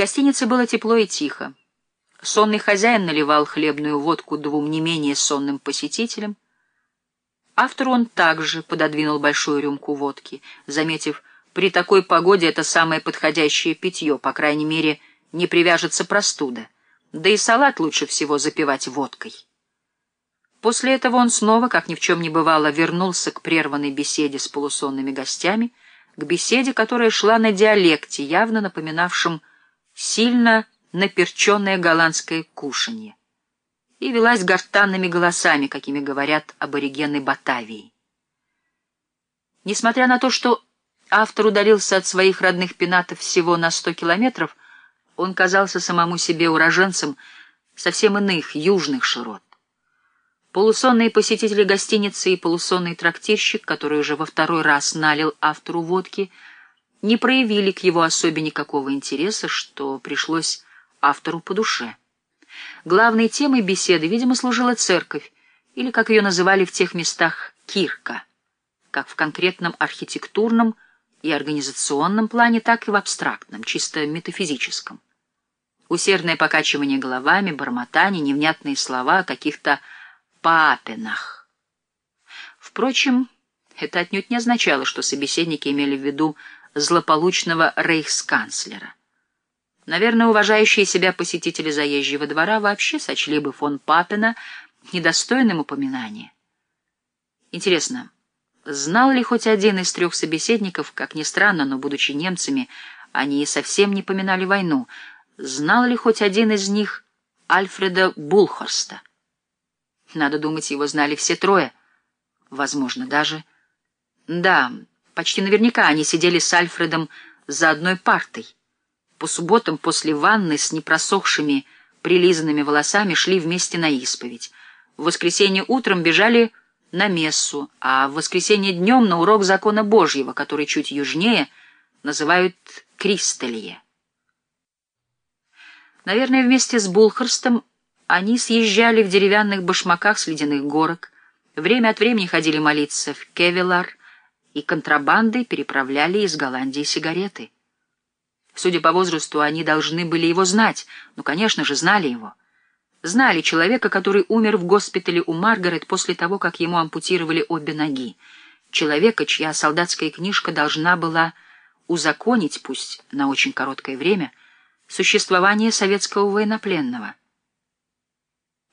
гостинице было тепло и тихо. Сонный хозяин наливал хлебную водку двум не менее сонным посетителям. Автору он также пододвинул большую рюмку водки, заметив, при такой погоде это самое подходящее питье, по крайней мере, не привяжется простуда. Да и салат лучше всего запивать водкой. После этого он снова, как ни в чем не бывало, вернулся к прерванной беседе с полусонными гостями, к беседе, которая шла на диалекте, явно напоминавшем сильно наперченное голландское кушанье, и велась гортанными голосами, какими говорят аборигены Батавии. Несмотря на то, что автор удалился от своих родных пенатов всего на сто километров, он казался самому себе уроженцем совсем иных южных широт. Полусонные посетители гостиницы и полусонный трактирщик, который уже во второй раз налил автору водки, не проявили к его особе никакого интереса, что пришлось автору по душе. Главной темой беседы, видимо, служила церковь, или, как ее называли в тех местах, кирка, как в конкретном архитектурном и организационном плане, так и в абстрактном, чисто метафизическом. Усердное покачивание головами, бормотание, невнятные слова о каких-то папинах. Впрочем, это отнюдь не означало, что собеседники имели в виду злополучного рейхсканцлера. Наверное, уважающие себя посетители заезжего двора вообще сочли бы фон Папина недостойным упоминания. Интересно, знал ли хоть один из трех собеседников, как ни странно, но, будучи немцами, они совсем не поминали войну, знал ли хоть один из них Альфреда Булхорста? Надо думать, его знали все трое. Возможно, даже... Да, почти наверняка они сидели с Альфредом за одной партой. По субботам после ванны с непросохшими прилизанными волосами шли вместе на исповедь. В воскресенье утром бежали на мессу, а в воскресенье днем на урок закона Божьего, который чуть южнее называют Кристалье. Наверное, вместе с Булхарстом они съезжали в деревянных башмаках с ледяных горок, время от времени ходили молиться в Кевилар и контрабандой переправляли из Голландии сигареты. Судя по возрасту, они должны были его знать. Ну, конечно же, знали его. Знали человека, который умер в госпитале у Маргарет после того, как ему ампутировали обе ноги. Человека, чья солдатская книжка должна была узаконить, пусть на очень короткое время, существование советского военнопленного.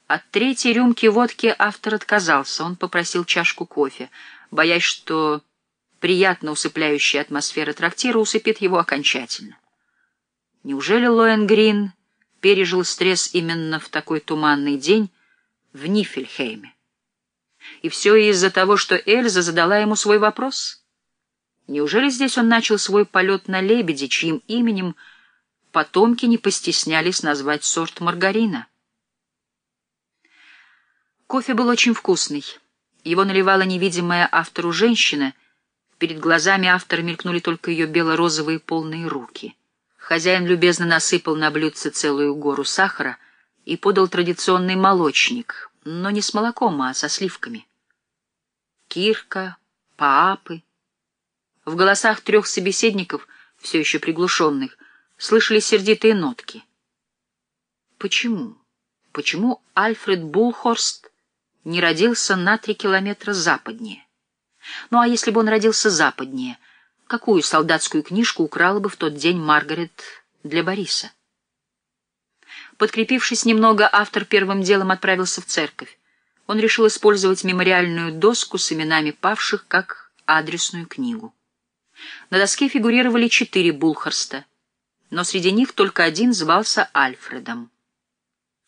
От третьей рюмки водки автор отказался. Он попросил чашку кофе, боясь, что приятно усыпляющая атмосфера трактира усыпит его окончательно. Неужели Лоэн Грин пережил стресс именно в такой туманный день в Нифельхейме? И все из-за того, что Эльза задала ему свой вопрос? Неужели здесь он начал свой полет на лебеде, чьим именем потомки не постеснялись назвать сорт маргарина? Кофе был очень вкусный. Его наливала невидимая автору женщина. Перед глазами автора мелькнули только ее бело-розовые полные руки. Хозяин любезно насыпал на блюдце целую гору сахара и подал традиционный молочник, но не с молоком, а со сливками. Кирка, Паапы. В голосах трех собеседников, все еще приглушенных, слышались сердитые нотки. Почему? Почему Альфред Булхорст не родился на три километра западнее? Ну а если бы он родился западнее — Какую солдатскую книжку украла бы в тот день Маргарет для Бориса? Подкрепившись немного, автор первым делом отправился в церковь. Он решил использовать мемориальную доску с именами павших как адресную книгу. На доске фигурировали четыре Булхарста, но среди них только один звался Альфредом.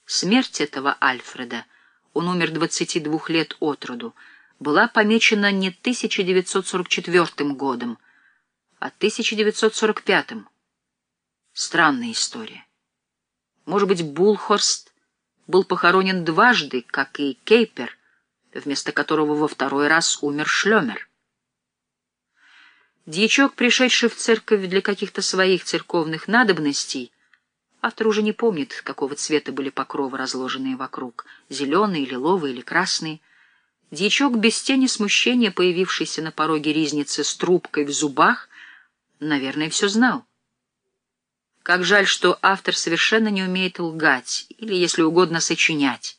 Смерть этого Альфреда, он умер 22 лет от роду, была помечена не 1944 годом, а 1945-м. Странная история. Может быть, Булхорст был похоронен дважды, как и Кейпер, вместо которого во второй раз умер Шлемер. Дьячок, пришедший в церковь для каких-то своих церковных надобностей, автор уже не помнит, какого цвета были покровы, разложенные вокруг, зеленые, лиловые или красные. Дьячок без тени смущения, появившийся на пороге ризницы с трубкой в зубах, наверное, все знал. Как жаль, что автор совершенно не умеет лгать, или, если угодно, сочинять.